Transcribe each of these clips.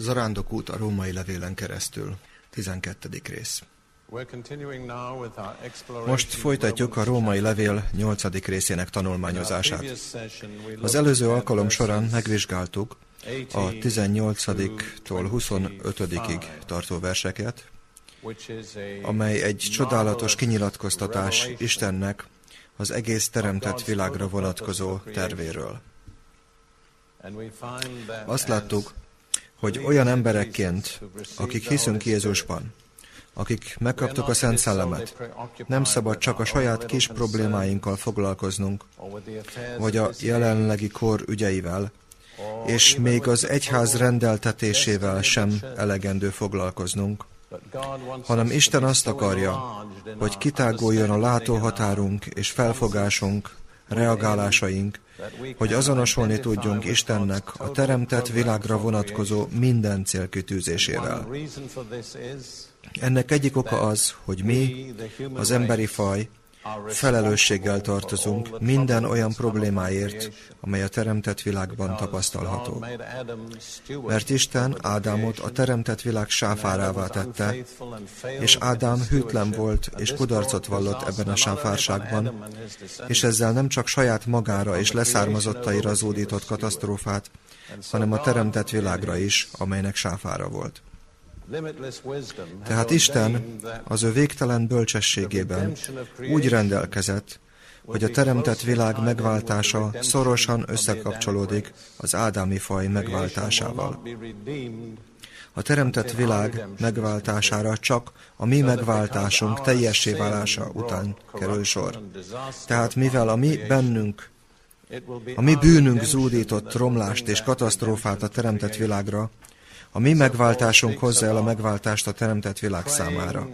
Zarándok út a római levélen keresztül. 12. rész. Most folytatjuk a római levél 8. részének tanulmányozását. Az előző alkalom során megvizsgáltuk a 18-tól 25-ig tartó verseket, amely egy csodálatos kinyilatkoztatás Istennek az egész teremtett világra vonatkozó tervéről. Azt láttuk, hogy olyan emberekként, akik hiszünk Jézusban, akik megkaptuk a Szent Szellemet, nem szabad csak a saját kis problémáinkkal foglalkoznunk, vagy a jelenlegi kor ügyeivel, és még az egyház rendeltetésével sem elegendő foglalkoznunk, hanem Isten azt akarja, hogy kitáguljon a látóhatárunk és felfogásunk, reagálásaink, hogy azonosulni tudjunk Istennek a teremtett világra vonatkozó minden célkütűzésével. Ennek egyik oka az, hogy mi, az emberi faj, felelősséggel tartozunk minden olyan problémáért, amely a teremtett világban tapasztalható. Mert Isten Ádámot a teremtett világ sáfárává tette, és Ádám hűtlen volt és kudarcot vallott ebben a sáfárságban, és ezzel nem csak saját magára és leszármazottaira zúdított katasztrófát, hanem a teremtett világra is, amelynek sáfára volt. Tehát Isten az ő végtelen bölcsességében úgy rendelkezett, hogy a teremtett világ megváltása szorosan összekapcsolódik az ádámi faj megváltásával. A teremtett világ megváltására csak a mi megváltásunk teljessé válása után kerül sor. Tehát mivel a mi bennünk, a mi bűnünk zúdított romlást és katasztrófát a teremtett világra, a mi megváltásunk hozza el a megváltást a teremtett világ számára.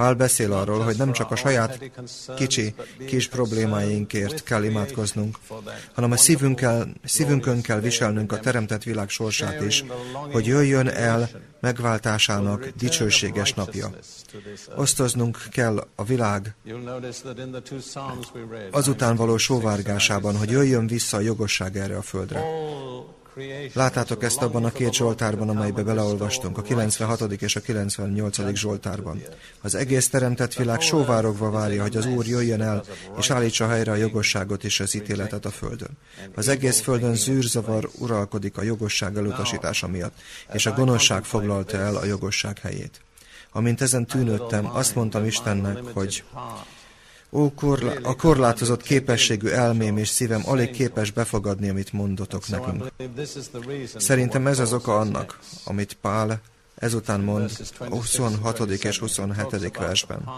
Pál beszél arról, hogy nem csak a saját kicsi, kis problémáinkért kell imádkoznunk, hanem a szívünkkel, szívünkön kell viselnünk a teremtett világ sorsát is, hogy jöjjön el megváltásának dicsőséges napja. Osztoznunk kell a világ azután való sóvárgásában, hogy jöjjön vissza a jogosság erre a földre. Láttátok ezt abban a két Zsoltárban, amelybe beleolvastunk, a 96. és a 98. Zsoltárban. Az egész teremtett világ sóvárogva várja, hogy az Úr jöjjön el, és állítsa helyre a jogosságot és az ítéletet a földön. Az egész földön zűrzavar uralkodik a jogosság elutasítása miatt, és a gonoszság foglalta el a jogosság helyét. Amint ezen tűnődtem, azt mondtam Istennek, hogy Ó, korla- a korlátozott képességű elmém és szívem alig képes befogadni, amit mondotok nekünk. Szerintem ez az oka annak, amit Pál ezután mond a 26. és 27. versben.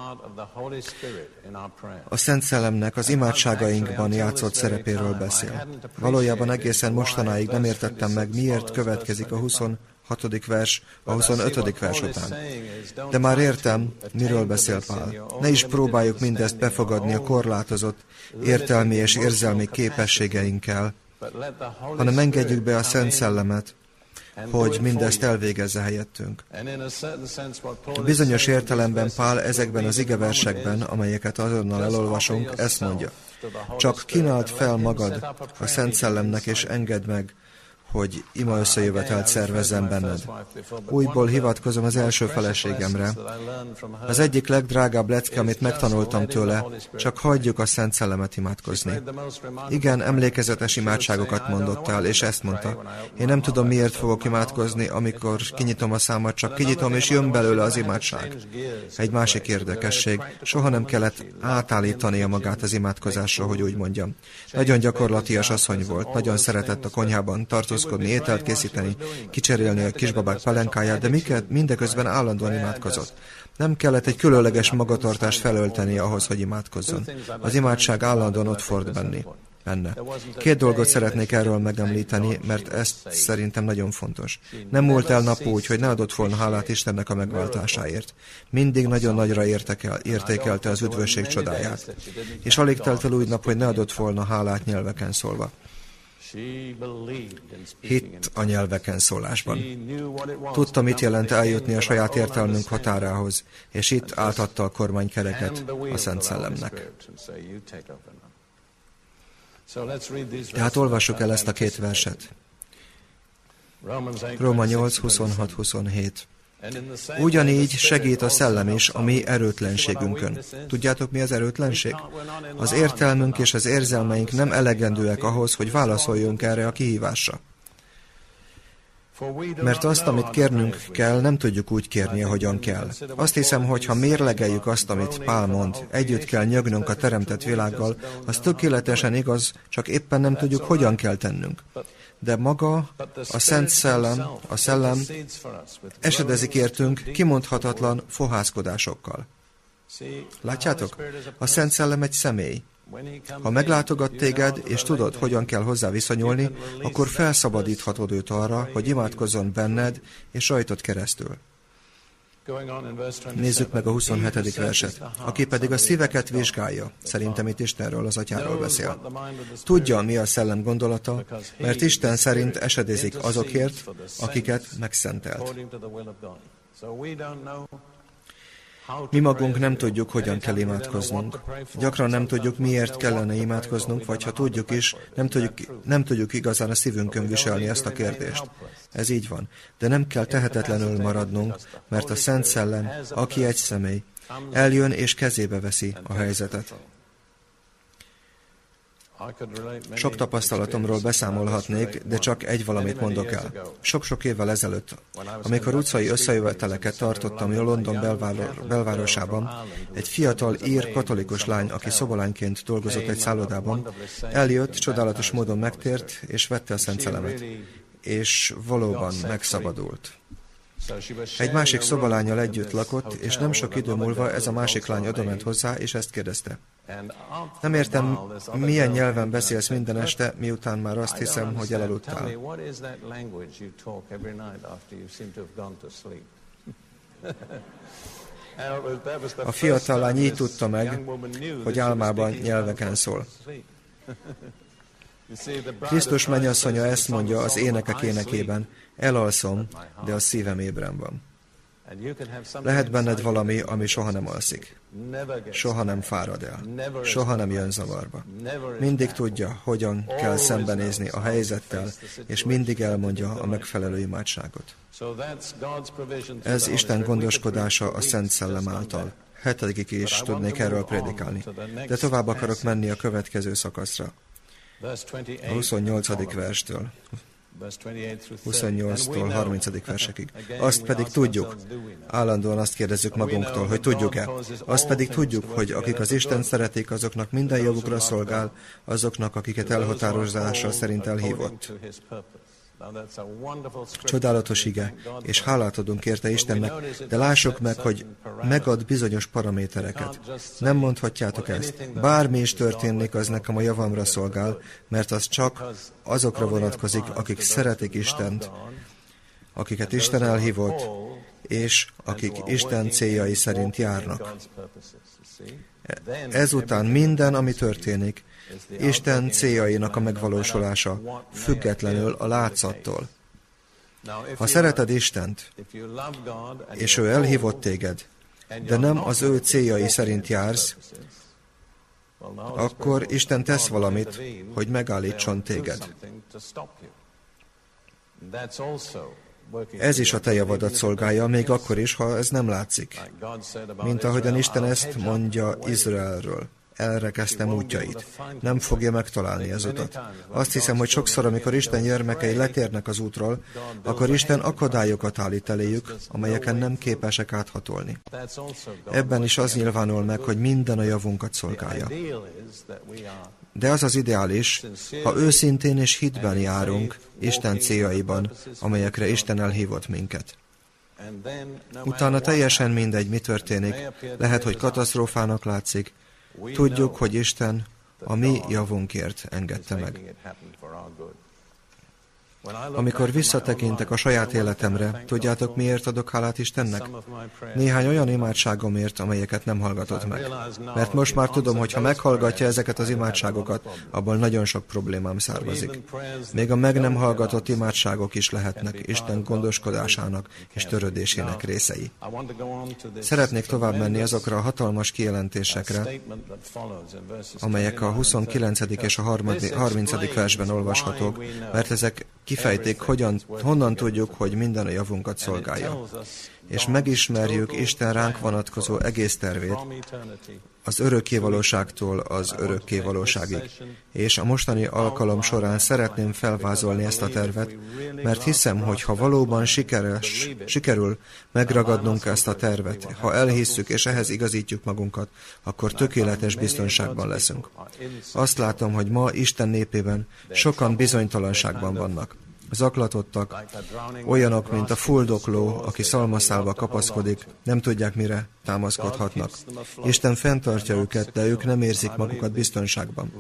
A Szent Szellemnek az imádságainkban játszott szerepéről beszél. Valójában egészen mostanáig nem értettem meg, miért következik a 26 6. vers a 25. vers után. De már értem, miről beszél Pál. Ne is próbáljuk mindezt befogadni a korlátozott értelmi és érzelmi képességeinkkel, hanem engedjük be a Szent Szellemet, hogy mindezt elvégezze helyettünk. Bizonyos értelemben Pál ezekben az igeversekben, amelyeket azonnal elolvasunk, ezt mondja. Csak kínáld fel magad a Szent Szellemnek, és engedd meg, hogy ima összejövetelt szervezzem benned. Újból hivatkozom az első feleségemre. Az egyik legdrágább lecke, amit megtanultam tőle, csak hagyjuk a Szent Szellemet imádkozni. Igen, emlékezetes imádságokat mondott el, és ezt mondta. Én nem tudom, miért fogok imádkozni, amikor kinyitom a számat, csak kinyitom, és jön belőle az imádság. Egy másik érdekesség, soha nem kellett átállítania magát az imádkozásra, hogy úgy mondjam. Nagyon gyakorlatias asszony volt, nagyon szeretett a konyhában tartózkodni, tartózkodni, ételt készíteni, kicserélni a kisbabák pelenkáját, de miket mindeközben állandóan imádkozott. Nem kellett egy különleges magatartást felölteni ahhoz, hogy imádkozzon. Az imádság állandóan ott ford benni benne. Két dolgot szeretnék erről megemlíteni, mert ezt szerintem nagyon fontos. Nem múlt el nap úgy, hogy ne adott volna hálát Istennek a megváltásáért. Mindig nagyon nagyra értekel, értékelte az üdvösség csodáját. És alig telt el úgy nap, hogy ne adott volna hálát nyelveken szólva. Hitt a nyelveken szólásban. Tudta, mit jelent eljutni a saját értelmünk határához, és itt átadta a kormánykereket a Szent Szellemnek. Tehát olvassuk el ezt a két verset. Róma 8, 26-27. Ugyanígy segít a szellem is a mi erőtlenségünkön. Tudjátok, mi az erőtlenség? Az értelmünk és az érzelmeink nem elegendőek ahhoz, hogy válaszoljunk erre a kihívásra. Mert azt, amit kérnünk kell, nem tudjuk úgy kérni, ahogyan kell. Azt hiszem, hogy ha mérlegeljük azt, amit Pál mond, együtt kell nyögnünk a teremtett világgal, az tökéletesen igaz, csak éppen nem tudjuk, hogyan kell tennünk de maga, a Szent Szellem, a Szellem esedezik értünk kimondhatatlan fohászkodásokkal. Látjátok? A Szent Szellem egy személy. Ha meglátogat téged, és tudod, hogyan kell hozzá viszonyulni, akkor felszabadíthatod őt arra, hogy imádkozzon benned és rajtad keresztül. Nézzük meg a 27. verset. Aki pedig a szíveket vizsgálja, szerintem itt Istenről, az atyáról beszél. Tudja, mi a szellem gondolata, mert Isten szerint esedézik azokért, akiket megszentelt. Mi magunk nem tudjuk, hogyan kell imádkoznunk. Gyakran nem tudjuk, miért kellene imádkoznunk, vagy ha tudjuk is, nem tudjuk, nem tudjuk igazán a szívünkön viselni ezt a kérdést. Ez így van. De nem kell tehetetlenül maradnunk, mert a Szent Szellem, aki egy személy, eljön és kezébe veszi a helyzetet. Sok tapasztalatomról beszámolhatnék, de csak egy valamit mondok el. Sok-sok évvel ezelőtt, amikor utcai összejöveteleket tartottam London belvárosában, egy fiatal ír katolikus lány, aki szobalányként dolgozott egy szállodában, eljött, csodálatos módon megtért, és vette a szent szelemet, és valóban megszabadult. Egy másik szobalányjal együtt lakott, és nem sok idő múlva ez a másik lány odament hozzá, és ezt kérdezte. Nem értem, milyen nyelven beszélsz minden este, miután már azt hiszem, hogy elaludtál. A fiatal lány így tudta meg, hogy álmában nyelveken szól. Krisztus mennyasszonya ezt mondja az énekek énekében, elalszom, de a szívem ébren van. Lehet benned valami, ami soha nem alszik. Soha nem fárad el. Soha nem jön zavarba. Mindig tudja, hogyan kell szembenézni a helyzettel, és mindig elmondja a megfelelő imádságot. Ez Isten gondoskodása a Szent Szellem által. Hetedikig is tudnék erről prédikálni. De tovább akarok menni a következő szakaszra. A 28. verstől. 28-tól 30. versekig. Azt pedig tudjuk, állandóan azt kérdezzük magunktól, hogy tudjuk-e. Azt pedig tudjuk, hogy akik az Isten szeretik, azoknak minden javukra szolgál, azoknak, akiket elhatározása szerint elhívott. Csodálatos ige, és hálát adunk érte Istennek, de lássuk meg, hogy megad bizonyos paramétereket. Nem mondhatjátok ezt. Bármi is történik, az nekem a javamra szolgál, mert az csak azokra vonatkozik, akik szeretik Istent, akiket Isten elhívott, és akik Isten céljai szerint járnak. Ezután minden, ami történik, Isten céljainak a megvalósulása, függetlenül a látszattól. Ha szereted Istent, és ő elhívott téged, de nem az ő céljai szerint jársz, akkor Isten tesz valamit, hogy megállítson téged. Ez is a te javadat szolgálja, még akkor is, ha ez nem látszik. Mint ahogyan Isten ezt mondja Izraelről elrekeztem útjait. Nem fogja megtalálni az utat. Azt hiszem, hogy sokszor, amikor Isten gyermekei letérnek az útról, akkor Isten akadályokat állít eléjük, amelyeken nem képesek áthatolni. Ebben is az nyilvánul meg, hogy minden a javunkat szolgálja. De az az ideális, ha őszintén és hitben járunk Isten céljaiban, amelyekre Isten elhívott minket. Utána teljesen mindegy, mi történik. Lehet, hogy katasztrófának látszik, Tudjuk, hogy Isten a mi javunkért engedte meg. Amikor visszatekintek a saját életemre, tudjátok miért adok hálát Istennek? Néhány olyan imádságomért, amelyeket nem hallgatott meg. Mert most már tudom, hogy ha meghallgatja ezeket az imádságokat, abból nagyon sok problémám származik. Még a meg nem hallgatott imádságok is lehetnek Isten gondoskodásának és törődésének részei. Szeretnék tovább menni azokra a hatalmas kijelentésekre, amelyek a 29. és a 30. versben olvashatók, mert ezek kifejtik, hogyan, honnan tudjuk, hogy minden a javunkat szolgálja. És megismerjük Isten ránk vonatkozó egész tervét, az örökkévalóságtól az örökkévalóságig. És a mostani alkalom során szeretném felvázolni ezt a tervet, mert hiszem, hogy ha valóban sikeres, sikerül megragadnunk ezt a tervet, ha elhisszük és ehhez igazítjuk magunkat, akkor tökéletes biztonságban leszünk. Azt látom, hogy ma Isten népében sokan bizonytalanságban vannak zaklatottak, olyanok, mint a fuldokló, aki szalmaszálba kapaszkodik, nem tudják, mire támaszkodhatnak. Isten fenntartja őket, de ők nem érzik magukat biztonságban.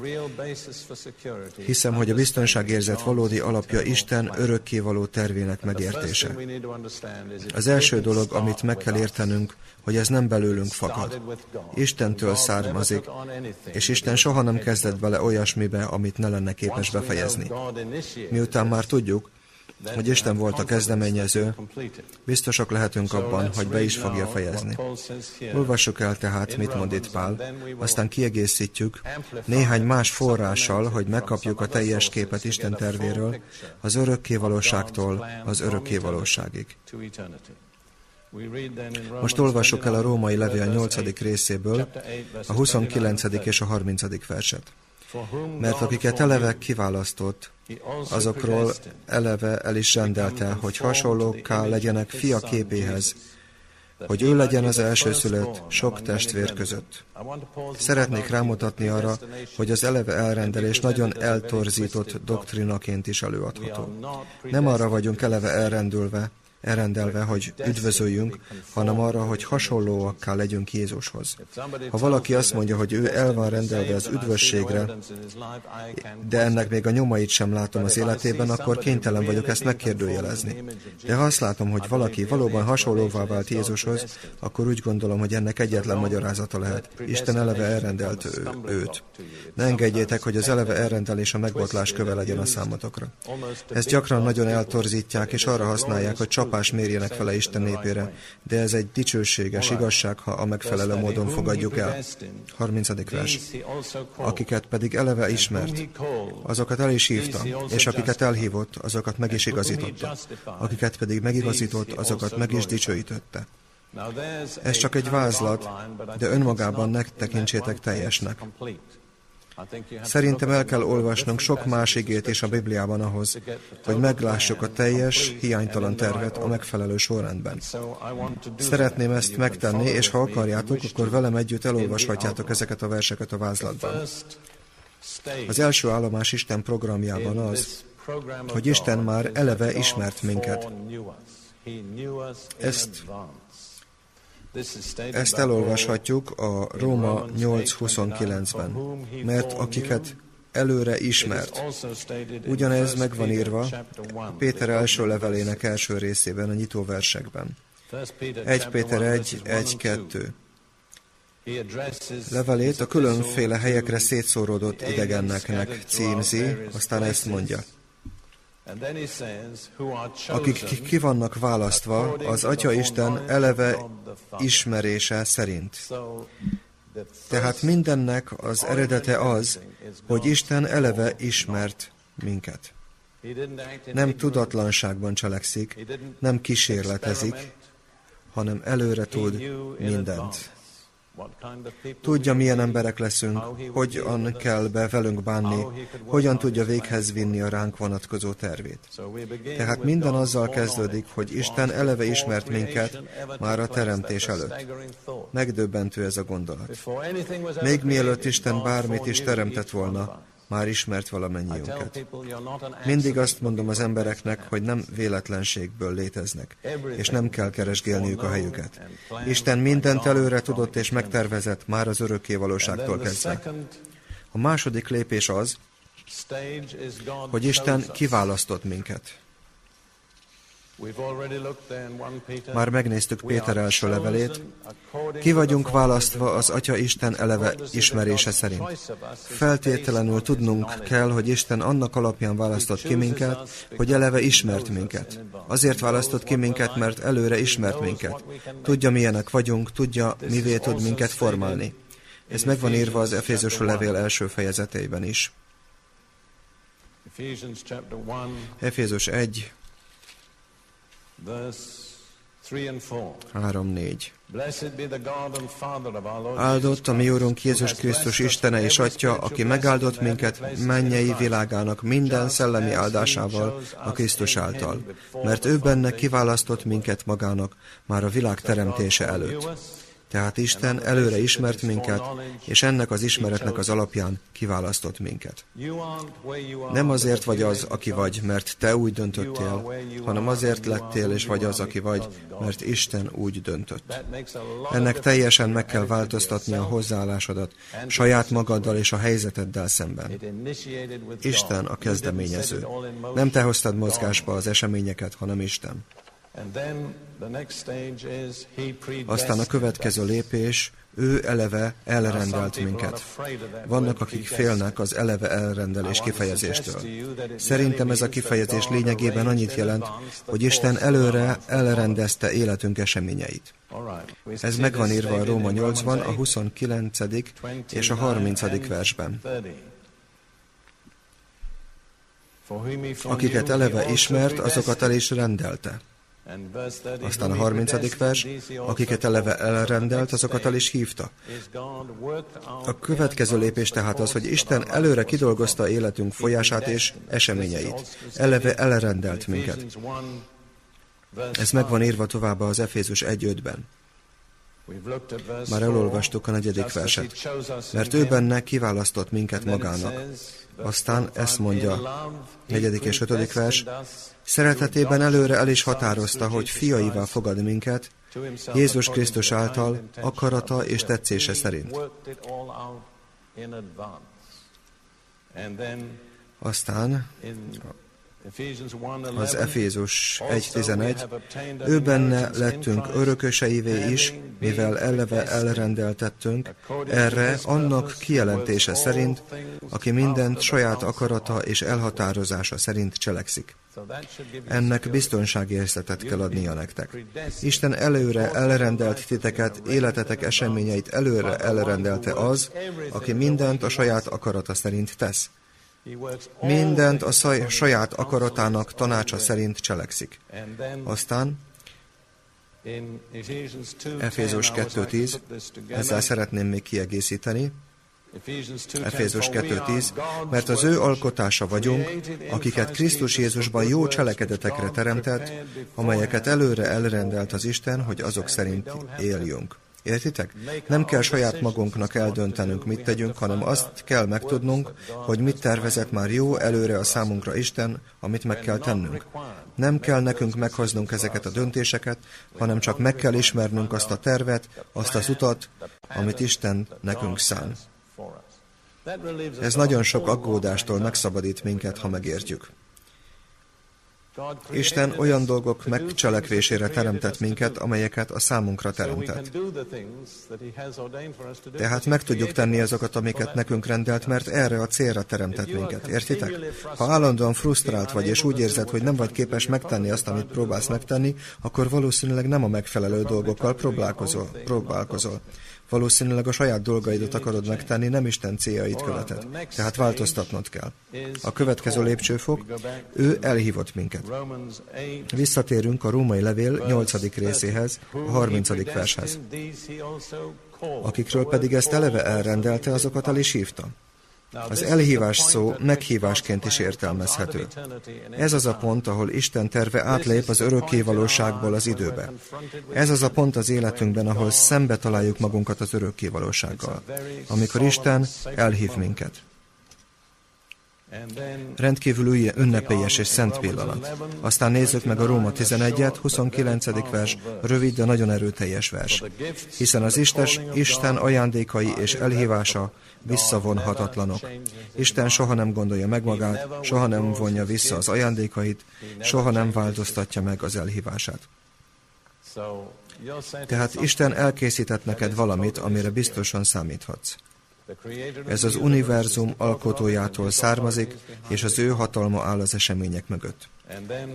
Hiszem, hogy a biztonságérzet valódi alapja Isten örökkévaló tervének megértése. Az első dolog, amit meg kell értenünk, hogy ez nem belőlünk fakad. Istentől származik, és Isten soha nem kezdett bele olyasmibe, amit ne lenne képes befejezni. Miután már tudjuk, hogy Isten volt a kezdeményező, biztosak lehetünk abban, hogy be is fogja fejezni. Olvassuk el tehát, mit mond itt Pál, aztán kiegészítjük néhány más forrással, hogy megkapjuk a teljes képet Isten tervéről, az örökkévalóságtól az örökkévalóságig. Most olvassuk el a római levél 8. részéből a 29. és a 30. verset. Mert akiket eleve kiválasztott, azokról eleve el is rendelte, hogy hasonlókká legyenek fia képéhez, hogy ő legyen az elsőszülött sok testvér között. Szeretnék rámutatni arra, hogy az eleve elrendelés nagyon eltorzított doktrinaként is előadható. Nem arra vagyunk eleve elrendülve, elrendelve, hogy üdvözöljünk, hanem arra, hogy hasonlóakká legyünk Jézushoz. Ha valaki azt mondja, hogy ő el van rendelve az üdvösségre, de ennek még a nyomait sem látom az életében, akkor kénytelen vagyok ezt megkérdőjelezni. De ha azt látom, hogy valaki valóban hasonlóvá vált Jézushoz, akkor úgy gondolom, hogy ennek egyetlen magyarázata lehet. Isten eleve elrendelt ő, őt. Ne engedjétek, hogy az eleve elrendelés a megbotlás köve legyen a számotokra. Ezt gyakran nagyon eltorzítják, és arra használják, hogy csap kapás mérjenek fele Isten népére, de ez egy dicsőséges igazság, ha a megfelelő módon fogadjuk el. 30. vers. Akiket pedig eleve ismert, azokat el is hívta, és akiket elhívott, azokat meg is igazította. Akiket pedig megigazított, azokat meg is dicsőítette. Ez csak egy vázlat, de önmagában ne tekintsétek teljesnek. Szerintem el kell olvasnunk sok más igét is a Bibliában ahhoz, hogy meglássuk a teljes, hiánytalan tervet a megfelelő sorrendben. Szeretném ezt megtenni, és ha akarjátok, akkor velem együtt elolvashatjátok ezeket a verseket a vázlatban. Az első állomás Isten programjában az, hogy Isten már eleve ismert minket. Ezt ezt elolvashatjuk a Róma 8.29-ben, mert akiket előre ismert. Ugyanez meg van írva Péter első levelének első részében, a nyitó versekben. 1 Péter 1, 1, 2. Levelét a különféle helyekre szétszóródott idegenneknek címzi, aztán ezt mondja akik ki vannak választva az Atya Isten eleve ismerése szerint. Tehát mindennek az eredete az, hogy Isten eleve ismert minket. Nem tudatlanságban cselekszik, nem kísérletezik, hanem előre tud mindent. Tudja, milyen emberek leszünk, hogyan kell be velünk bánni, hogyan tudja véghez vinni a ránk vonatkozó tervét. Tehát minden azzal kezdődik, hogy Isten eleve ismert minket már a teremtés előtt. Megdöbbentő ez a gondolat. Még mielőtt Isten bármit is teremtett volna, már ismert valamennyiünket. Mindig azt mondom az embereknek, hogy nem véletlenségből léteznek, és nem kell keresgélniük a helyüket. Isten mindent előre tudott és megtervezett már az örökké valóságtól kezdve. A második lépés az, hogy Isten kiválasztott minket. Már megnéztük Péter első levelét. Ki vagyunk választva az Atya Isten eleve ismerése szerint. Feltétlenül tudnunk kell, hogy Isten annak alapján választott ki minket, hogy eleve ismert minket. Azért választott ki minket, mert előre ismert minket. Tudja, milyenek vagyunk, tudja, mivé tud minket formálni. Ez meg van írva az Efézus levél első fejezeteiben is. Efézus 1, 3-4. Áldott a mi Úrunk Jézus Krisztus Istene és Atya, aki megáldott minket mennyei világának minden szellemi áldásával a Krisztus által, mert ő benne kiválasztott minket magának már a világ teremtése előtt tehát Isten előre ismert minket, és ennek az ismeretnek az alapján kiválasztott minket. Nem azért vagy az, aki vagy, mert te úgy döntöttél, hanem azért lettél és vagy az, aki vagy, mert Isten úgy döntött. Ennek teljesen meg kell változtatni a hozzáállásodat saját magaddal és a helyzeteddel szemben. Isten a kezdeményező. Nem te hoztad mozgásba az eseményeket, hanem Isten. Aztán a következő lépés, ő eleve elrendelt minket. Vannak, akik félnek az eleve elrendelés kifejezéstől. Szerintem ez a kifejezés lényegében annyit jelent, hogy Isten előre elrendezte életünk eseményeit. Ez meg van írva a Róma 8-ban, a 29. és a 30. versben. Akiket eleve ismert, azokat el is rendelte. Aztán a 30. vers, akiket eleve elrendelt, azokat el is hívta. A következő lépés tehát az, hogy Isten előre kidolgozta életünk folyását és eseményeit. Eleve elrendelt minket. Ez meg van írva tovább az Efézus 1.5-ben. Már elolvastuk a negyedik verset. Mert ő benne kiválasztott minket magának. Aztán ezt mondja, negyedik és ötödik vers, szeretetében előre el is határozta, hogy fiaival fogad minket, Jézus Krisztus által, akarata és tetszése szerint. Aztán az Efézus 1.11, ő benne lettünk örököseivé is, mivel eleve elrendeltettünk, erre annak kijelentése szerint, aki mindent saját akarata és elhatározása szerint cselekszik. Ennek biztonságérzetet kell adnia nektek. Isten előre elrendelt titeket, életetek eseményeit előre elrendelte az, aki mindent a saját akarata szerint tesz. Mindent a szaj, saját akaratának tanácsa szerint cselekszik. Aztán Efézus 2.10, ezzel szeretném még kiegészíteni, Efézus 2.10, mert az ő alkotása vagyunk, akiket Krisztus Jézusban jó cselekedetekre teremtett, amelyeket előre elrendelt az Isten, hogy azok szerint éljünk. Értitek? Nem kell saját magunknak eldöntenünk, mit tegyünk, hanem azt kell megtudnunk, hogy mit tervezett már jó előre a számunkra Isten, amit meg kell tennünk. Nem kell nekünk meghoznunk ezeket a döntéseket, hanem csak meg kell ismernünk azt a tervet, azt az utat, amit Isten nekünk szán. Ez nagyon sok aggódástól megszabadít minket, ha megértjük. Isten olyan dolgok megcselekvésére teremtett minket, amelyeket a számunkra teremtett. Tehát meg tudjuk tenni azokat, amiket nekünk rendelt, mert erre a célra teremtett minket. Értitek? Ha állandóan frusztrált vagy, és úgy érzed, hogy nem vagy képes megtenni azt, amit próbálsz megtenni, akkor valószínűleg nem a megfelelő dolgokkal próbálkozol. próbálkozol. Valószínűleg a saját dolgaidat akarod megtenni, nem Isten céljait követed. Tehát változtatnod kell. A következő lépcsőfok, ő elhívott minket. Visszatérünk a római levél 8. részéhez, a 30. vershez. Akikről pedig ezt eleve elrendelte, azokat el is hívta. Az elhívás szó meghívásként is értelmezhető. Ez az a pont, ahol Isten terve átlép az örökkévalóságból az időbe. Ez az a pont az életünkben, ahol szembe találjuk magunkat az örökkévalósággal. Amikor Isten elhív minket. Rendkívül ünnepélyes és szent pillanat. Aztán nézzük meg a Róma 11-et, 29. vers, rövid, de nagyon erőteljes vers. Hiszen az Istes, Isten ajándékai és elhívása visszavonhatatlanok. Isten soha nem gondolja meg magát, soha nem vonja vissza az ajándékait, soha nem változtatja meg az elhívását. Tehát Isten elkészített neked valamit, amire biztosan számíthatsz. Ez az univerzum alkotójától származik, és az ő hatalma áll az események mögött.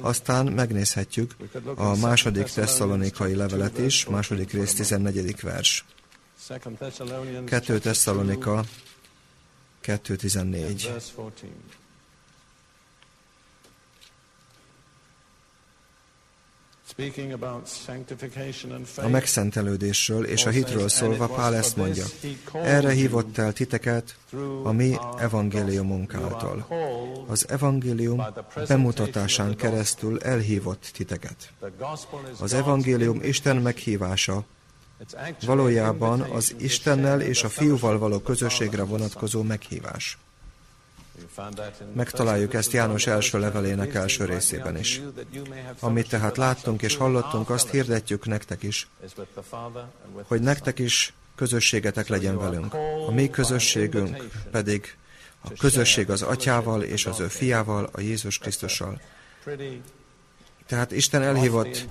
Aztán megnézhetjük a második tesszalonikai levelet is, második rész 14. vers. 2 Tesszalonika 2.14. A megszentelődésről és a hitről szólva Pál ezt mondja, erre hívott el titeket a mi evangéliumunk által. Az evangélium bemutatásán keresztül elhívott titeket. Az evangélium Isten meghívása, valójában az Istennel és a fiúval való közösségre vonatkozó meghívás. Megtaláljuk ezt János első levelének első részében is. Amit tehát láttunk és hallottunk, azt hirdetjük nektek is, hogy nektek is közösségetek legyen velünk. A mi közösségünk pedig a közösség az atyával és az ő fiával, a Jézus Krisztussal. Tehát Isten elhívott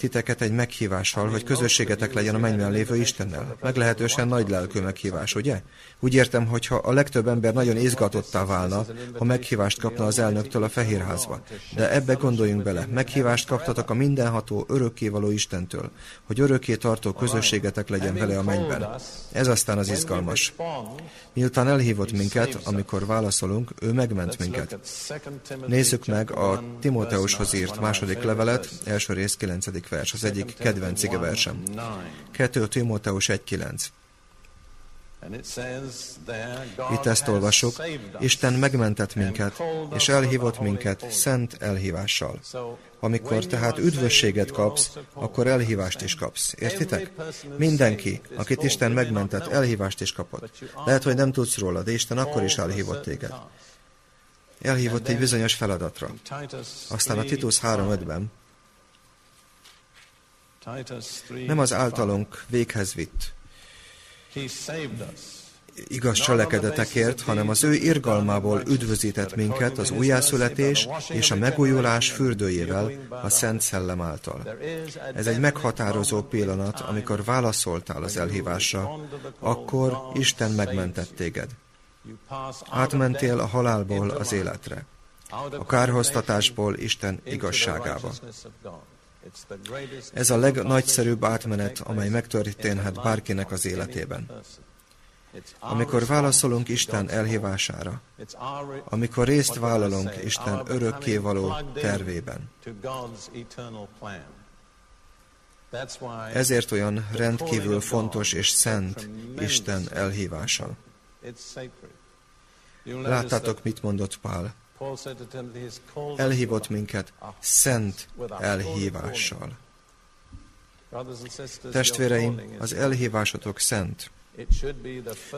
titeket egy meghívással, hogy közösségetek legyen a mennyben lévő Istennel. Meglehetősen nagy lelkű meghívás, ugye? Úgy értem, hogyha a legtöbb ember nagyon izgatottá válna, ha meghívást kapna az elnöktől a Fehérházba. De ebbe gondoljunk bele. Meghívást kaptatok a mindenható, örökkévaló Istentől, hogy örökké tartó közösségetek legyen vele a mennyben. Ez aztán az izgalmas. Miután elhívott minket, amikor válaszolunk, ő megment minket. Nézzük meg a Timóteushoz írt második levelet, első rész 9. vers, az egyik kedvenc versem. 2 Timóteus 1.9. Itt ezt olvasok, Isten megmentett minket, és elhívott minket szent elhívással. Amikor tehát üdvösséget kapsz, akkor elhívást is kapsz. Értitek? Mindenki, akit Isten megmentett, elhívást is kapott. Lehet, hogy nem tudsz róla, de Isten akkor is elhívott téged. Elhívott egy bizonyos feladatra. Aztán a Titus 3.5-ben nem az általunk véghez vitt igaz cselekedetekért, hanem az ő irgalmából üdvözített minket az újjászületés és a megújulás fürdőjével, a Szent Szellem által. Ez egy meghatározó pillanat, amikor válaszoltál az elhívásra, akkor Isten megmentett téged. Átmentél a halálból az életre, a kárhoztatásból Isten igazságába. Ez a legnagyszerűbb átmenet, amely megtörténhet bárkinek az életében. Amikor válaszolunk Isten elhívására, amikor részt vállalunk Isten örökkévaló tervében. Ezért olyan rendkívül fontos és szent Isten elhívása. Láttátok, mit mondott Pál? Elhívott minket szent elhívással. Testvéreim, az elhívásotok szent.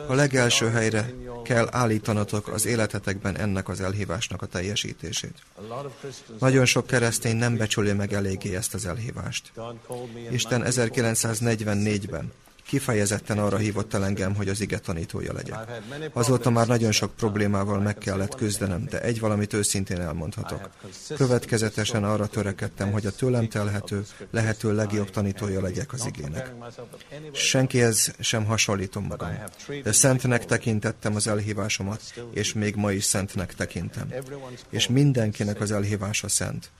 A legelső helyre kell állítanatok az életetekben ennek az elhívásnak a teljesítését. Nagyon sok keresztény nem becsüli meg eléggé ezt az elhívást. Isten 1944-ben kifejezetten arra hívott el engem, hogy az ige tanítója legyek. Azóta már nagyon sok problémával meg kellett küzdenem, de egy valamit őszintén elmondhatok. Következetesen arra törekedtem, hogy a tőlem telhető, lehető legjobb tanítója legyek az igének. Senkihez sem hasonlítom magam, de szentnek tekintettem az elhívásomat, és még ma is szentnek tekintem. És mindenkinek az elhívása szent.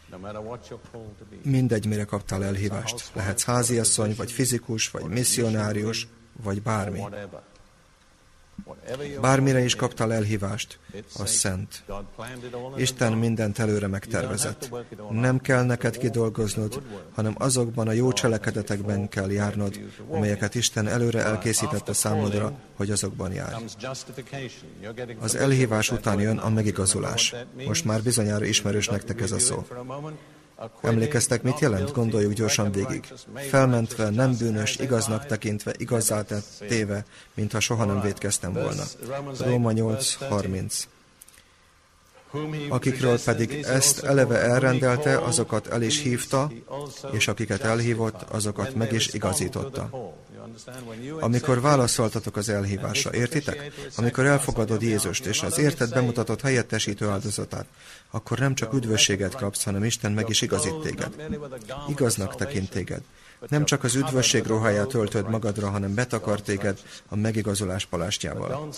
Mindegy, mire kaptál elhívást. Lehetsz háziasszony, vagy fizikus, vagy misszionárius, vagy bármi. Bármire is kaptál elhívást, az szent. Isten mindent előre megtervezett. Nem kell neked kidolgoznod, hanem azokban a jó cselekedetekben kell járnod, amelyeket Isten előre elkészített a számodra, hogy azokban jár. Az elhívás után jön a megigazulás. Most már bizonyára ismerős nektek ez a szó. Emlékeztek, mit jelent? Gondoljuk gyorsan végig. Felmentve, nem bűnös, igaznak tekintve, igazzá téve, mintha soha nem védkeztem volna. Róma 8.30 akikről pedig ezt eleve elrendelte, azokat el is hívta, és akiket elhívott, azokat meg is igazította. Amikor válaszoltatok az elhívásra, értitek? Amikor elfogadod Jézust, és az érted bemutatott helyettesítő áldozatát, akkor nem csak üdvösséget kapsz, hanem Isten meg is igazít téged. Igaznak tekint téged. Nem csak az üdvösség ruháját töltöd magadra, hanem betakar téged a megigazolás palástjával.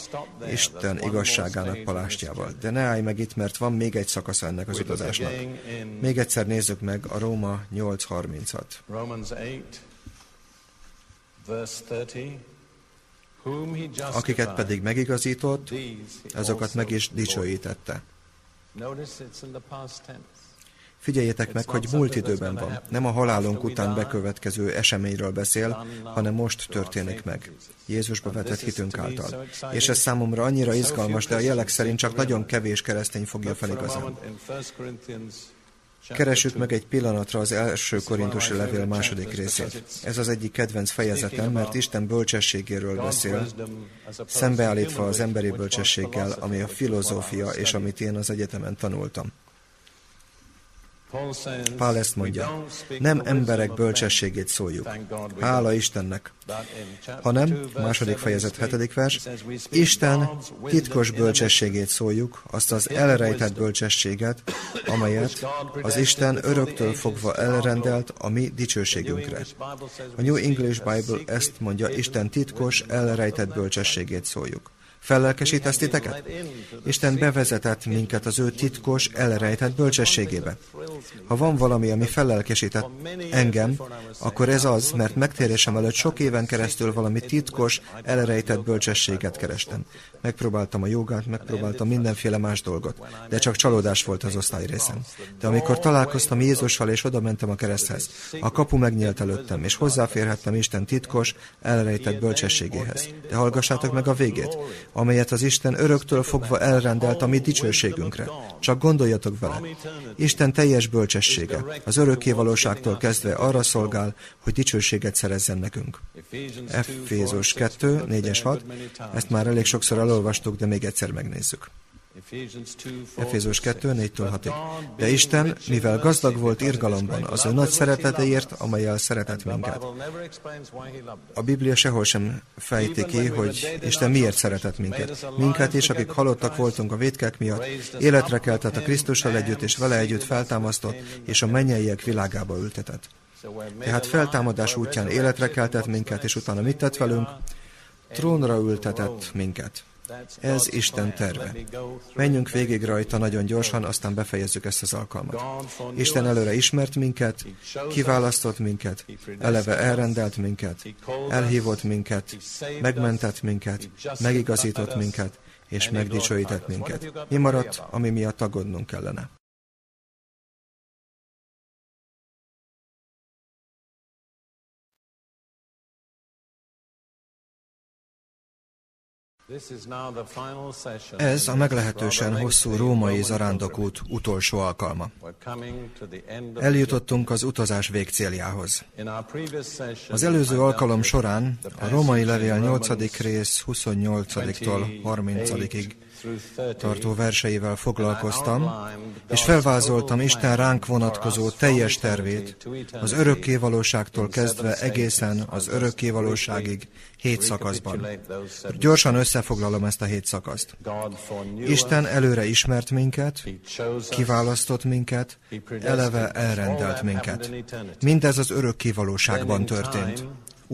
Isten igazságának palástjával. De ne állj meg itt, mert van még egy szakasz ennek az utazásnak. Még egyszer nézzük meg a Róma 8.30-at. Akiket pedig megigazított, azokat meg is dicsőítette. Figyeljétek meg, hogy múlt időben van. Nem a halálunk után bekövetkező eseményről beszél, hanem most történik meg. Jézusba vetett hitünk által. És ez számomra annyira izgalmas, de a jelek szerint csak nagyon kevés keresztény fogja fel igazán. Keressük meg egy pillanatra az első korintusi levél második részét. Ez az egyik kedvenc fejezetem, mert Isten bölcsességéről beszél, szembeállítva az emberi bölcsességgel, ami a filozófia, és amit én az egyetemen tanultam. Pál ezt mondja, nem emberek bölcsességét szóljuk. Hála Istennek. Hanem, második fejezet, hetedik vers, Isten titkos bölcsességét szóljuk, azt az elrejtett bölcsességet, amelyet az Isten öröktől fogva elrendelt a mi dicsőségünkre. A New English Bible ezt mondja, Isten titkos, elrejtett bölcsességét szóljuk. Fellelkesít titeket? Isten bevezetett minket az ő titkos, elrejtett bölcsességébe. Ha van valami, ami fellelkesített engem, akkor ez az, mert megtérésem előtt sok éven keresztül valami titkos, elrejtett bölcsességet kerestem. Megpróbáltam a jogát, megpróbáltam mindenféle más dolgot, de csak csalódás volt az osztály részem. De amikor találkoztam Jézussal és oda mentem a kereszthez, a kapu megnyílt előttem, és hozzáférhettem Isten titkos, elrejtett bölcsességéhez. De hallgassátok meg a végét amelyet az Isten öröktől fogva elrendelt a mi dicsőségünkre. Csak gondoljatok vele. Isten teljes bölcsessége az örökké valóságtól kezdve arra szolgál, hogy dicsőséget szerezzen nekünk. Efézus 2, 4 6, ezt már elég sokszor elolvastuk, de még egyszer megnézzük. Efézus 2, 4-től 6 De Isten, mivel gazdag volt irgalomban, az ő nagy szereteteért, amelyel szeretett minket. A Biblia sehol sem fejti ki, hogy Isten miért szeretett minket. Minket is, akik halottak voltunk a vétkek miatt, életre keltett a Krisztussal együtt, és vele együtt feltámasztott, és a mennyeiek világába ültetett. Tehát feltámadás útján életre keltett minket, és utána mit tett velünk? Trónra ültetett minket. Ez Isten terve. Menjünk végig rajta nagyon gyorsan, aztán befejezzük ezt az alkalmat. Isten előre ismert minket, kiválasztott minket, eleve elrendelt minket, elhívott minket, megmentett minket, megigazított minket, és megdicsőített minket. Mi maradt, ami miatt aggódnunk kellene? Ez a meglehetősen hosszú római zarándokút utolsó alkalma. Eljutottunk az utazás végcéljához. Az előző alkalom során a római levél 8. rész 28-tól 30-ig tartó verseivel foglalkoztam, és felvázoltam Isten ránk vonatkozó teljes tervét, az örökké valóságtól kezdve egészen az örökké valóságig hét szakaszban. Gyorsan összefoglalom ezt a hét szakaszt. Isten előre ismert minket, kiválasztott minket, eleve elrendelt minket. Mindez az örökké valóságban történt.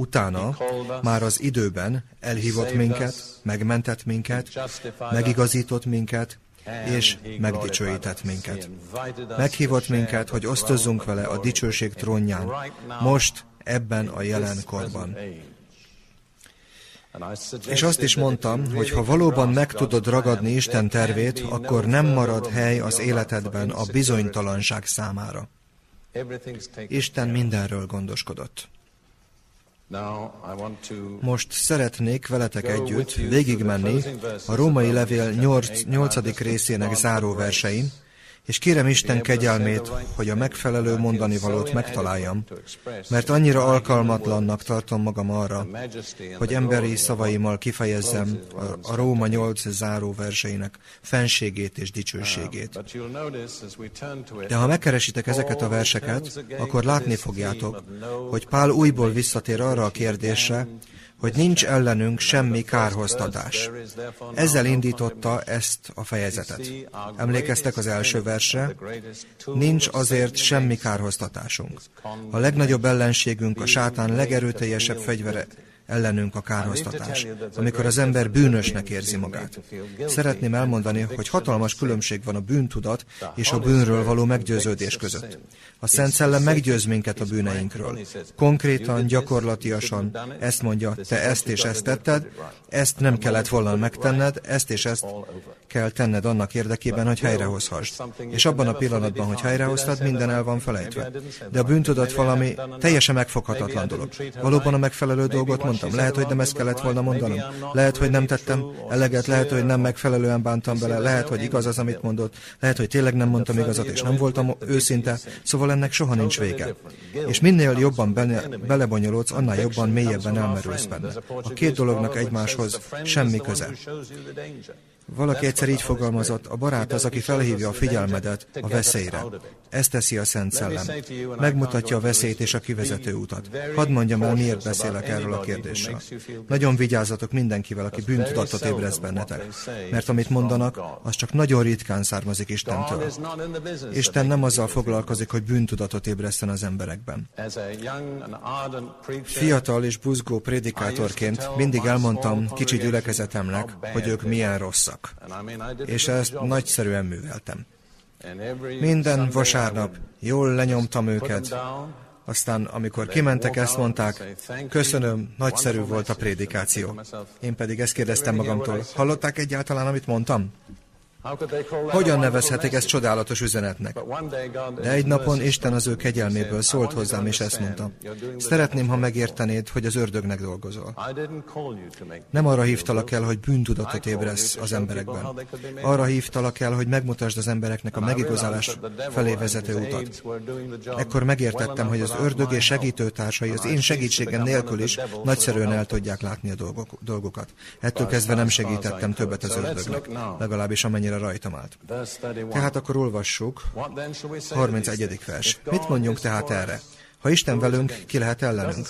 Utána, már az időben elhívott minket, megmentett minket, megigazított minket, és megdicsőített minket. Meghívott minket, hogy osztozzunk vele a dicsőség trónján, most, ebben a jelen korban. És azt is mondtam, hogy ha valóban meg tudod ragadni Isten tervét, akkor nem marad hely az életedben a bizonytalanság számára. Isten mindenről gondoskodott. Most szeretnék veletek együtt végigmenni a római levél 8, 8. részének záró versein, és kérem Isten kegyelmét, hogy a megfelelő mondani valót megtaláljam, mert annyira alkalmatlannak tartom magam arra, hogy emberi szavaimmal kifejezzem a, Róma 8 záró verseinek fenségét és dicsőségét. De ha megkeresitek ezeket a verseket, akkor látni fogjátok, hogy Pál újból visszatér arra a kérdésre, hogy nincs ellenünk semmi kárhoztatás. Ezzel indította ezt a fejezetet. Emlékeztek az első versre? Nincs azért semmi kárhoztatásunk. A legnagyobb ellenségünk, a sátán legerőteljesebb fegyvere ellenünk a kárhoztatás, amikor az ember bűnösnek érzi magát. Szeretném elmondani, hogy hatalmas különbség van a bűntudat és a bűnről való meggyőződés között. A Szent Szellem meggyőz minket a bűneinkről. Konkrétan, gyakorlatiasan ezt mondja, te ezt és ezt tetted, ezt nem kellett volna megtenned, ezt és ezt kell tenned annak érdekében, hogy helyrehozhassd. És abban a pillanatban, hogy helyrehoztad, minden el van felejtve. De a bűntudat valami teljesen megfoghatatlan dolog. Valóban a megfelelő dolgot mondtam. Lehet, hogy nem ezt kellett volna mondanom. Lehet, hogy nem tettem eleget, lehet, hogy nem megfelelően bántam bele, lehet, hogy igaz az, amit mondott, lehet, hogy tényleg nem mondtam igazat, és nem voltam őszinte. Szóval ennek soha nincs vége. És minél jobban bele, belebonyolódsz, annál jobban mélyebben elmerülsz benne. A két dolognak egymáshoz semmi köze. Valaki egyszer így fogalmazott, a barát az, aki felhívja a figyelmedet a veszélyre. Ezt teszi a Szent Szellem. Megmutatja a veszélyt és a kivezető utat. Hadd mondjam el, miért beszélek erről a kérdésről. Nagyon vigyázzatok mindenkivel, aki bűntudatot ébreszt bennetek. Mert amit mondanak, az csak nagyon ritkán származik Istentől. Isten nem azzal foglalkozik, hogy bűntudatot ébreszten az emberekben. Fiatal és buzgó prédikátorként mindig elmondtam kicsi gyülekezetemnek, hogy ők milyen rosszak voltak. És ezt nagyszerűen műveltem. Minden vasárnap jól lenyomtam őket, aztán, amikor kimentek, ezt mondták, köszönöm, nagyszerű volt a prédikáció. Én pedig ezt kérdeztem magamtól, hallották egyáltalán, amit mondtam? Hogyan nevezhetik ezt csodálatos üzenetnek? De egy napon Isten az ő kegyelméből szólt hozzám, és ezt mondta. Szeretném, ha megértenéd, hogy az ördögnek dolgozol. Nem arra hívtalak el, hogy bűntudatot ébresz az emberekben. Arra hívtalak el, hogy megmutasd az embereknek a megigazálás felé vezető utat. Ekkor megértettem, hogy az ördög és segítőtársai az én segítségem nélkül is nagyszerűen el tudják látni a dolgokat. Ettől kezdve nem segítettem többet az ördögnek, legalábbis amennyire annyira rajtam állt. Tehát akkor olvassuk, 31. vers. Mit mondjunk tehát erre? Ha Isten velünk, ki lehet ellenünk?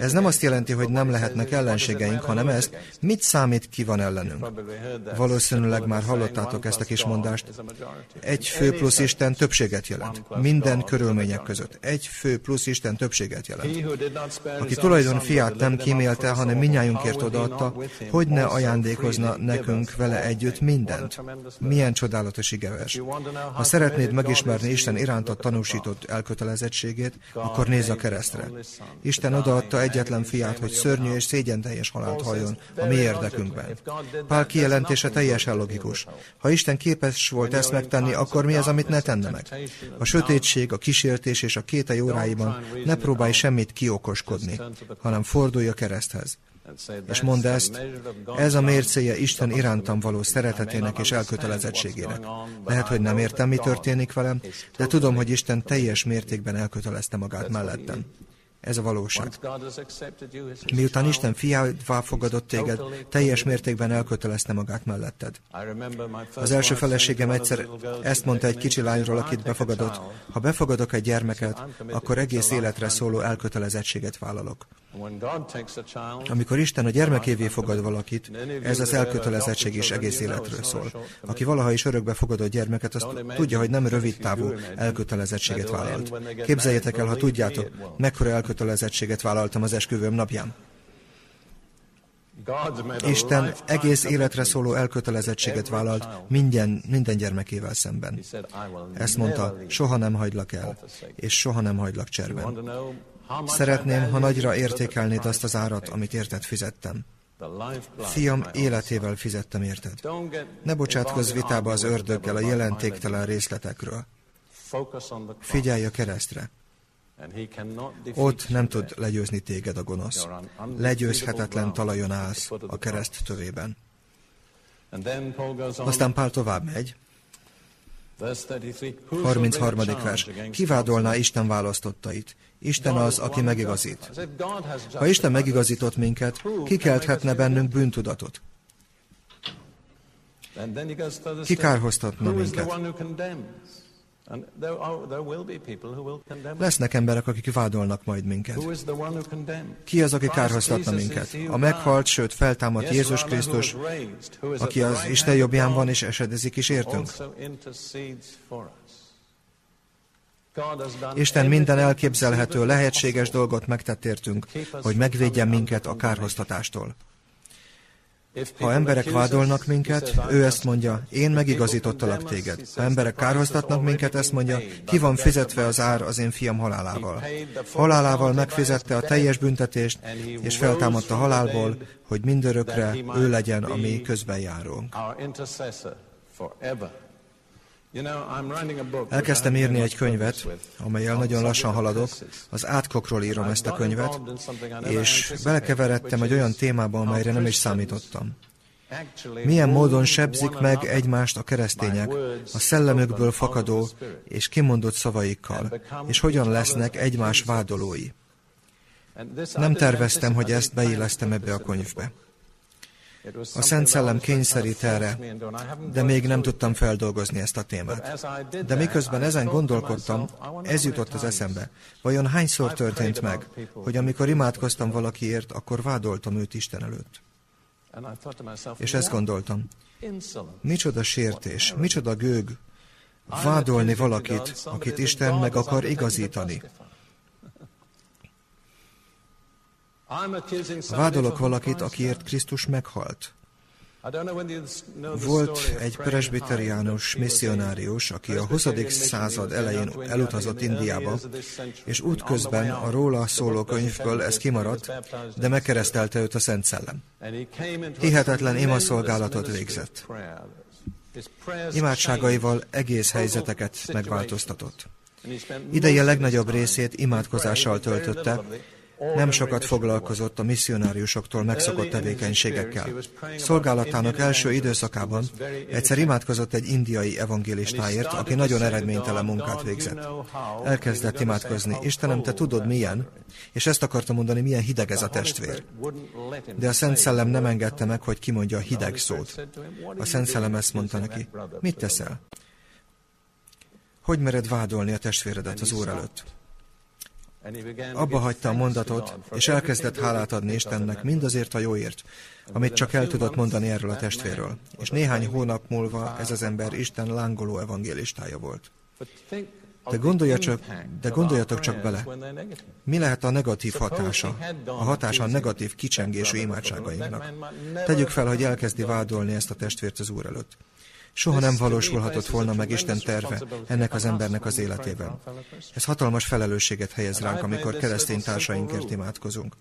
Ez nem azt jelenti, hogy nem lehetnek ellenségeink, hanem ezt, mit számít, ki van ellenünk. Valószínűleg már hallottátok ezt a kis mondást. Egy fő plusz Isten többséget jelent. Minden körülmények között. Egy fő plusz Isten többséget jelent. Aki tulajdon fiát nem kímélte, hanem minnyájunkért odaadta, hogy ne ajándékozna nekünk vele együtt mindent. Milyen csodálatos igevers. Ha szeretnéd megismerni Isten irántat tanúsított elkötelezettségét, akkor nézz a keresztre. Isten odaadta egyetlen fiát, hogy szörnyű és teljes halált halljon a mi érdekünkben. Pál kijelentése teljesen logikus. Ha Isten képes volt ezt megtenni, akkor mi az, amit ne tenne meg? A sötétség, a kísértés és a kétely óráiban ne próbálj semmit kiokoskodni, hanem fordulj a kereszthez. És mondd ezt, ez a mércéje Isten irántam való szeretetének és elkötelezettségének. Lehet, hogy nem értem, mi történik velem, de tudom, hogy Isten teljes mértékben elkötelezte magát mellettem. Ez a valóság. Miután Isten fiává fogadott téged, teljes mértékben elkötelezte magát melletted. Az első feleségem egyszer ezt mondta egy kicsi lányról, akit befogadott. Ha befogadok egy gyermeket, akkor egész életre szóló elkötelezettséget vállalok. Amikor Isten a gyermekévé fogad valakit, ez az elkötelezettség is egész életről szól. Aki valaha is örökbe fogadott gyermeket, azt tudja, hogy nem rövid távú elkötelezettséget vállalt. Képzeljétek el, ha tudjátok, mekkora elkötelezettséget vállaltam az esküvőm napján. Isten egész életre szóló elkötelezettséget vállalt minden, minden gyermekével szemben. Ezt mondta, soha nem hagylak el, és soha nem hagylak cserben. Szeretném, ha nagyra értékelnéd azt az árat, amit érted fizettem. Fiam életével fizettem érted. Ne bocsátkozz vitába az ördöggel a jelentéktelen részletekről. Figyelj a keresztre. Ott nem tud legyőzni téged a gonosz. Legyőzhetetlen talajon állsz a kereszt tövében. Aztán Pál tovább megy, 33. vers. Kivádolná Isten választottait. Isten az, aki megigazít. Ha Isten megigazított minket, kikelthetne bennünk bűntudatot. Kikárhoztatna minket. Lesznek emberek, akik vádolnak majd minket. Ki az, aki kárhoztatna minket? A meghalt, sőt feltámadt Jézus Krisztus, aki az Isten jobbján van és esedezik is értünk. Isten minden elképzelhető, lehetséges dolgot megtett értünk, hogy megvédjen minket a kárhoztatástól. Ha emberek vádolnak minket, ő ezt mondja, én megigazítottalak téged. Ha emberek kárhoztatnak minket, ezt mondja, ki van fizetve az ár az én fiam halálával. Halálával megfizette a teljes büntetést, és feltámadta halálból, hogy mindörökre ő legyen a mi közben járónk. Elkezdtem írni egy könyvet, amelyel nagyon lassan haladok. Az átkokról írom ezt a könyvet, és belekeveredtem egy olyan témába, amelyre nem is számítottam. Milyen módon sebzik meg egymást a keresztények a szellemükből fakadó és kimondott szavaikkal, és hogyan lesznek egymás vádolói. Nem terveztem, hogy ezt beillesztem ebbe a könyvbe. A Szent Szellem kényszerít erre, de még nem tudtam feldolgozni ezt a témát. De miközben ezen gondolkodtam, ez jutott az eszembe. Vajon hányszor történt meg, hogy amikor imádkoztam valakiért, akkor vádoltam őt Isten előtt? És ezt gondoltam. Micsoda sértés, micsoda gőg vádolni valakit, akit Isten meg akar igazítani. Vádolok valakit, akiért Krisztus meghalt. Volt egy presbiteriánus misszionárius, aki a 20. század elején elutazott Indiába, és útközben a róla szóló könyvből ez kimaradt, de megkeresztelte őt a Szent Szellem. Hihetetlen imaszolgálatot végzett. Imádságaival egész helyzeteket megváltoztatott. Ideje legnagyobb részét imádkozással töltötte, nem sokat foglalkozott a misszionáriusoktól megszokott tevékenységekkel. Szolgálatának első időszakában egyszer imádkozott egy indiai evangélistáért, aki nagyon eredménytelen munkát végzett. Elkezdett imádkozni, Istenem, te tudod milyen, és ezt akarta mondani, milyen hideg ez a testvér. De a Szent Szellem nem engedte meg, hogy kimondja a hideg szót. A Szent Szellem ezt mondta neki, mit teszel? Hogy mered vádolni a testvéredet az Úr előtt? Abba hagyta a mondatot, és elkezdett hálát adni Istennek mindazért a jóért, amit csak el tudott mondani erről a testvérről. És néhány hónap múlva ez az ember Isten lángoló evangélistája volt. De, gondolja csak, de gondoljatok csak bele, mi lehet a negatív hatása, a hatása a negatív kicsengésű imádságainknak. Tegyük fel, hogy elkezdi vádolni ezt a testvért az Úr előtt. Soha nem valósulhatott volna meg Isten terve ennek az embernek az életében. Ez hatalmas felelősséget helyez ránk, amikor keresztény társainkért imádkozunk.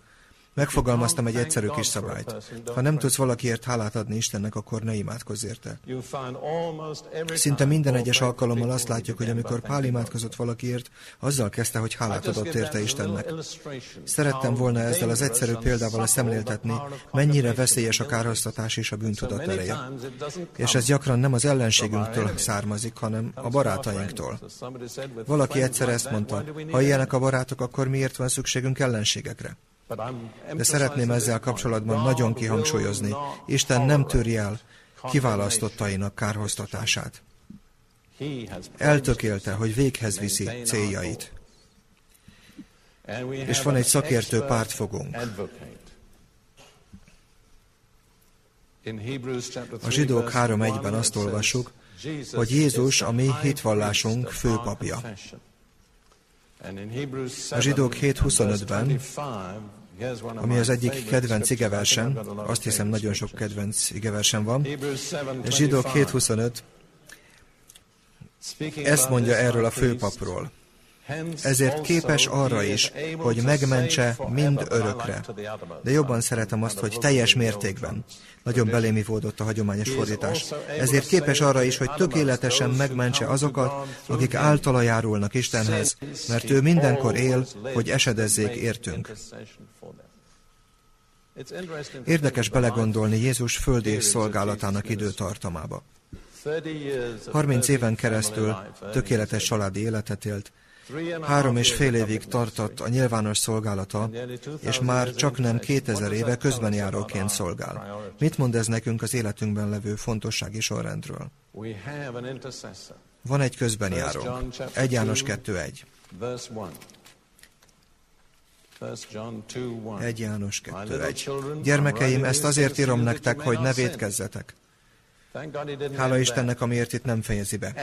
Megfogalmaztam egy egyszerű kis szabályt. Ha nem tudsz valakiért hálát adni Istennek, akkor ne imádkozz érte. Szinte minden egyes alkalommal azt látjuk, hogy amikor Pál imádkozott valakiért, azzal kezdte, hogy hálát adott érte Istennek. Szerettem volna ezzel az egyszerű példával szemléltetni, mennyire veszélyes a kárhoztatás és a bűntudat ereje. És ez gyakran nem az ellenségünktől származik, hanem a barátainktól. Valaki egyszer ezt mondta, ha ilyenek a barátok, akkor miért van szükségünk ellenségekre? De szeretném ezzel kapcsolatban nagyon kihangsúlyozni, Isten nem törj el kiválasztottainak kárhoztatását. Eltökélte, hogy véghez viszi céljait. És van egy szakértő pártfogónk. A zsidók 3.1-ben azt olvassuk, hogy Jézus a mi hitvallásunk főpapja. A zsidók 7.25-ben ami az egyik kedvenc igeversem, azt hiszem nagyon sok kedvenc igeversem van. Zsidók 7.25 ezt mondja erről a főpapról ezért képes arra is, hogy megmentse mind örökre. De jobban szeretem azt, hogy teljes mértékben. Nagyon belémi volt a hagyományos fordítás. Ezért képes arra is, hogy tökéletesen megmentse azokat, akik általa járulnak Istenhez, mert ő mindenkor él, hogy esedezzék értünk. Érdekes belegondolni Jézus földi szolgálatának időtartamába. 30 éven keresztül tökéletes családi életet élt, Három és fél évig tartott a nyilvános szolgálata, és már csak nem 2000 éve közben járóként szolgál. Mit mond ez nekünk az életünkben levő fontossági sorrendről? Van egy közben járó. 1 János 2.1. 1 János 2.1. Gyermekeim, ezt azért írom nektek, hogy ne védkezzetek. Hála Istennek, amiért itt nem fejezi be.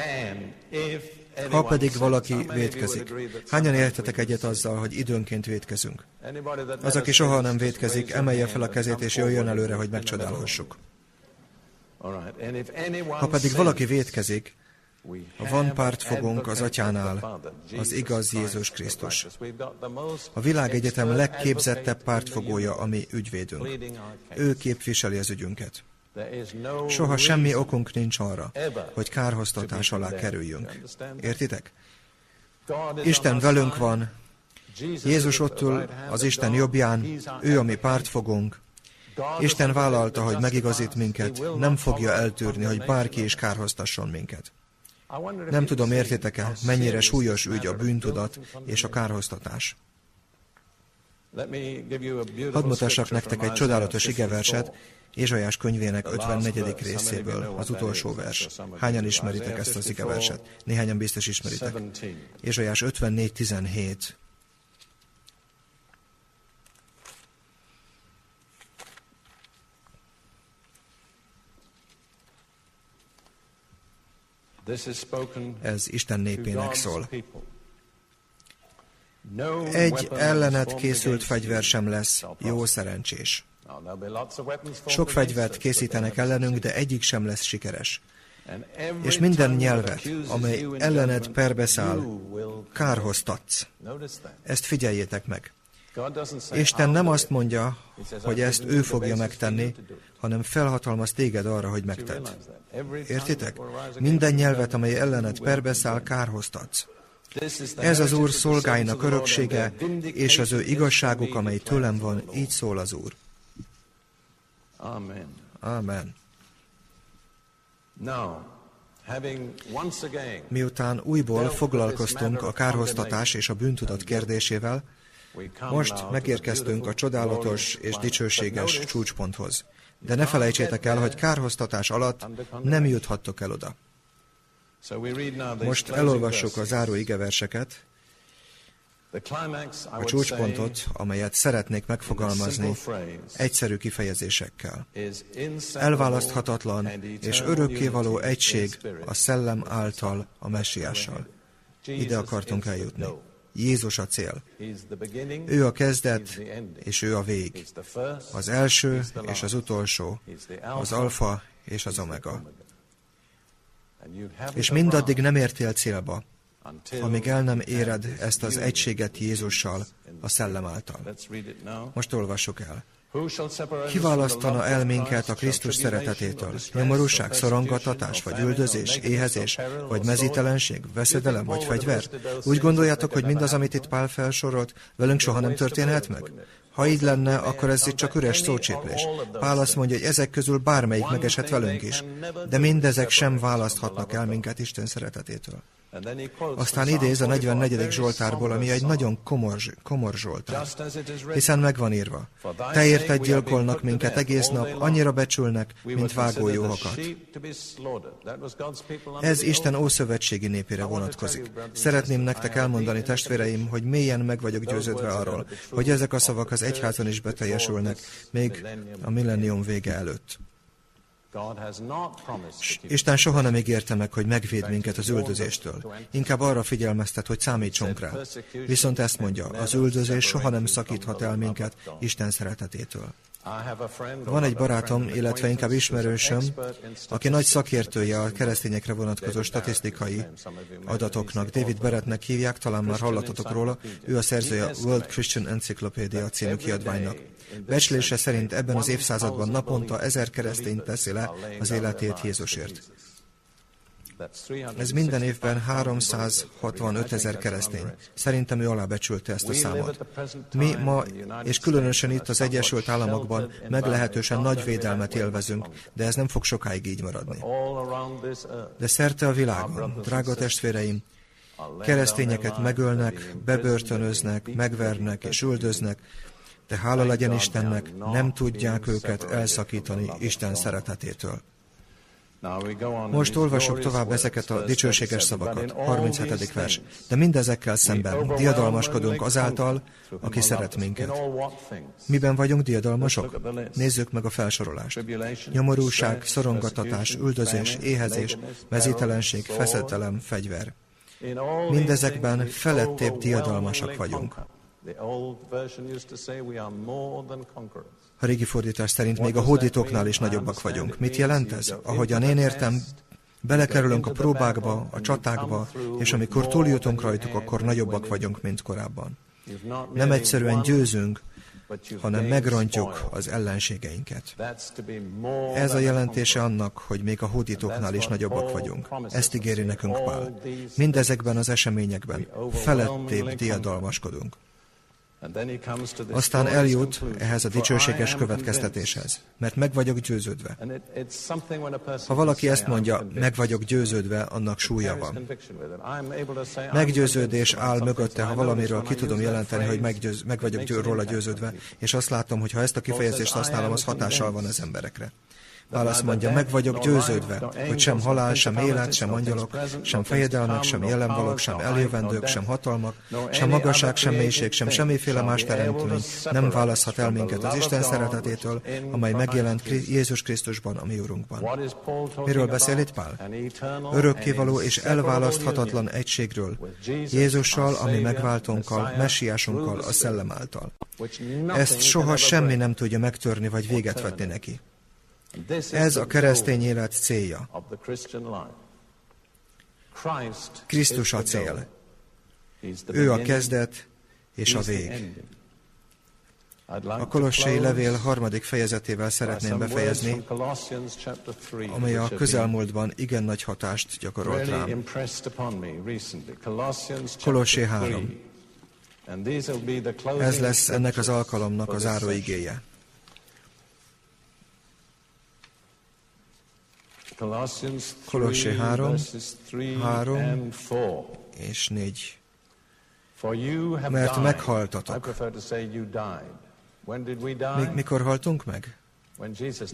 Ha pedig valaki védkezik, hányan értetek egyet azzal, hogy időnként védkezünk? Az, aki soha nem védkezik, emelje fel a kezét és jöjjön előre, hogy megcsodálhassuk. Ha pedig valaki védkezik, van pártfogónk az atyánál, az igaz Jézus Krisztus. A világegyetem legképzettebb pártfogója, ami ügyvédünk. Ő képviseli az ügyünket. Soha semmi okunk nincs arra, hogy kárhoztatás alá kerüljünk. Értitek? Isten velünk van, Jézus ott ül az Isten jobbján, ő a mi pártfogónk. Isten vállalta, hogy megigazít minket, nem fogja eltűrni, hogy bárki is kárhoztasson minket. Nem tudom, értitek-e, mennyire súlyos ügy a bűntudat és a kárhoztatás. Hadd mutassak nektek egy csodálatos igeverset, Ézsajás könyvének 54. részéből, az utolsó vers. Hányan ismeritek ezt az igeverset? Néhányan biztos ismeritek. Ézsajás 54.17. Ez Isten népének szól. Egy ellenet készült fegyver sem lesz jó szerencsés. Sok fegyvert készítenek ellenünk, de egyik sem lesz sikeres. És minden nyelvet, amely ellened perbeszáll, kárhoztatsz. Ezt figyeljétek meg. Isten nem azt mondja, hogy ezt ő fogja megtenni, hanem felhatalmaz téged arra, hogy megtedd. Értitek? Minden nyelvet, amely ellenet perbeszáll, kárhoztatsz. Ez az Úr szolgáinak öröksége, és az ő igazságuk, amely tőlem van, így szól az Úr. Amen. Amen. Miután újból foglalkoztunk a kárhoztatás és a bűntudat kérdésével, most megérkeztünk a csodálatos és dicsőséges csúcsponthoz. De ne felejtsétek el, hogy kárhoztatás alatt nem juthattok el oda. Most elolvassuk a záró igeverseket, a csúcspontot, amelyet szeretnék megfogalmazni egyszerű kifejezésekkel. Elválaszthatatlan és örökkévaló egység a szellem által a messiással. Ide akartunk eljutni. Jézus a cél. Ő a kezdet, és ő a vég. Az első és az utolsó, az alfa és az omega. És mindaddig nem értél célba, amíg el nem éred ezt az egységet Jézussal, a szellem által. Most olvassuk el. Kiválasztana el minket a Krisztus szeretetétől? Nyomorúság, szorongatatás, vagy üldözés, éhezés, vagy mezítelenség, veszedelem, vagy fegyver? Úgy gondoljátok, hogy mindaz, amit itt Pál felsorolt, velünk soha nem történhet meg? Ha így lenne, akkor ez itt csak üres szócséplés. Pál azt mondja, hogy ezek közül bármelyik megesett velünk is, de mindezek sem választhatnak el minket Isten szeretetétől. Aztán idéz a 44. Zsoltárból, ami egy nagyon komor, komor Zsoltár, hiszen megvan írva. Te érted gyilkolnak minket egész nap, annyira becsülnek, mint vágójóhakat. Ez Isten ószövetségi népére vonatkozik. Szeretném nektek elmondani, testvéreim, hogy mélyen meg vagyok győződve arról, hogy ezek a szavak az egyházon is beteljesülnek, még a millennium vége előtt. Isten soha nem ígérte meg, hogy megvéd minket az üldözéstől. Inkább arra figyelmeztet, hogy számítsunk rá. Viszont ezt mondja, az üldözés soha nem szakíthat el minket Isten szeretetétől. Van egy barátom, illetve inkább ismerősöm, aki nagy szakértője a keresztényekre vonatkozó statisztikai adatoknak. David Barrettnek hívják, talán már hallatotok róla, ő a szerzője a World Christian Encyclopedia című kiadványnak. Becslése szerint ebben az évszázadban naponta ezer keresztény teszi le az életét Jézusért. Ez minden évben 365 ezer keresztény. Szerintem ő alábecsülte ezt a számot. Mi ma, és különösen itt az Egyesült Államokban meglehetősen nagy védelmet élvezünk, de ez nem fog sokáig így maradni. De szerte a világon, drága testvéreim, keresztényeket megölnek, bebörtönöznek, megvernek és üldöznek, de hála legyen Istennek, nem tudják őket elszakítani Isten szeretetétől. Most olvasok tovább ezeket a dicsőséges szavakat. 37. vers. De mindezekkel szemben diadalmaskodunk azáltal, aki szeret minket. Miben vagyunk diadalmasok? Nézzük meg a felsorolást. Nyomorúság, szorongatatás, üldözés, éhezés, mezítelenség, feszedelem, fegyver. Mindezekben felettébb diadalmasak vagyunk. A régi fordítás szerint még a hódítóknál is nagyobbak vagyunk. Mit jelent ez? Ahogyan én értem, belekerülünk a próbákba, a csatákba, és amikor túljutunk rajtuk, akkor nagyobbak vagyunk, mint korábban. Nem egyszerűen győzünk, hanem megrontjuk az ellenségeinket. Ez a jelentése annak, hogy még a hódítóknál is nagyobbak vagyunk. Ezt ígéri nekünk Pál. Mindezekben az eseményekben felettébb diadalmaskodunk. Aztán eljut ehhez a dicsőséges következtetéshez, mert meg vagyok győződve. Ha valaki ezt mondja, meg vagyok győződve, annak súlya van. Meggyőződés áll mögötte, ha valamiről ki tudom jelenteni, hogy meggyőz, meg vagyok róla győződve, és azt látom, hogy ha ezt a kifejezést használom, az hatással van az emberekre. Válasz mondja, meg vagyok győződve, hogy sem halál, sem élet, sem angyalok, sem fejedelmek, sem jelenvalók, sem eljövendők, sem hatalmak, sem magasság, sem mélység, sem semmiféle más teremtmény nem választhat el minket az Isten szeretetétől, amely megjelent Jézus Krisztusban, a mi Urunkban. Miről beszél itt Pál? Örökkévaló és elválaszthatatlan egységről, Jézussal, ami megváltónkkal, messiásunkkal, a szellem által. Ezt soha semmi nem tudja megtörni vagy véget vetni neki. Ez a keresztény élet célja. Krisztus a cél. Ő a kezdet és a vég. A Kolossai levél harmadik fejezetével szeretném befejezni, amely a közelmúltban igen nagy hatást gyakorolt rám. Kolossé 3. Ez lesz ennek az alkalomnak az záróigéje. Kolossé 3, 3 és 4. Mert meghaltatok. Mikor haltunk meg?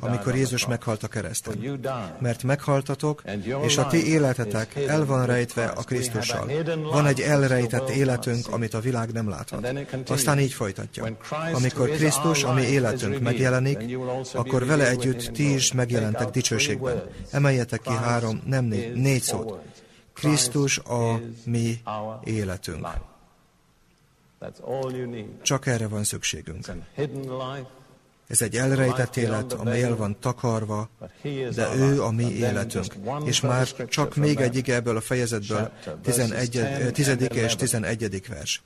Amikor Jézus meghalt a kereszten. Mert meghaltatok, és a ti életetek el van rejtve a Krisztussal. Van egy elrejtett életünk, amit a világ nem láthat. Aztán így folytatja. Amikor Krisztus, ami életünk megjelenik, akkor vele együtt ti is megjelentek dicsőségben. Emeljetek ki három, nem négy, négy szót. Krisztus a mi életünk. Csak erre van szükségünk. Ez egy elrejtett élet, amely el van takarva, de ő a mi életünk. És már csak még egy ebből a fejezetből, 11, 10. és 11. vers.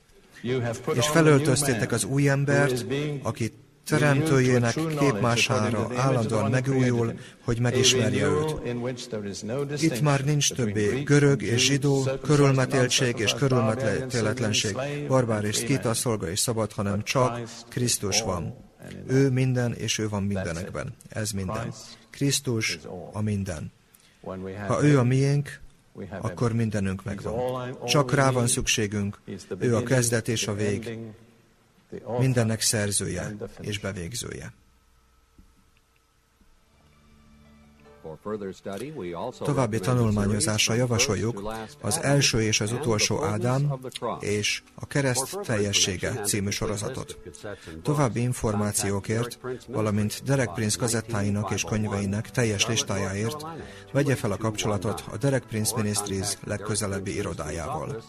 És felöltöztétek az új embert, aki teremtőjének képmására állandóan megújul, hogy megismerje őt. Itt már nincs többé görög és zsidó, körülmetéltség és körülmetéletlenség, barbár és szkíta, szolga és szabad, hanem csak Krisztus van. Ő minden, és ő van mindenekben. Ez minden. Krisztus a minden. Ha ő a miénk, akkor mindenünk megvan. Csak rá van szükségünk. Ő a kezdet és a vég, mindennek szerzője és bevégzője. További tanulmányozásra javasoljuk az első és az utolsó Ádám és a kereszt teljessége című sorozatot. További információkért, valamint Derek Prince kazettáinak és könyveinek teljes listájáért vegye fel a kapcsolatot a Derek Prince Ministries legközelebbi irodájával.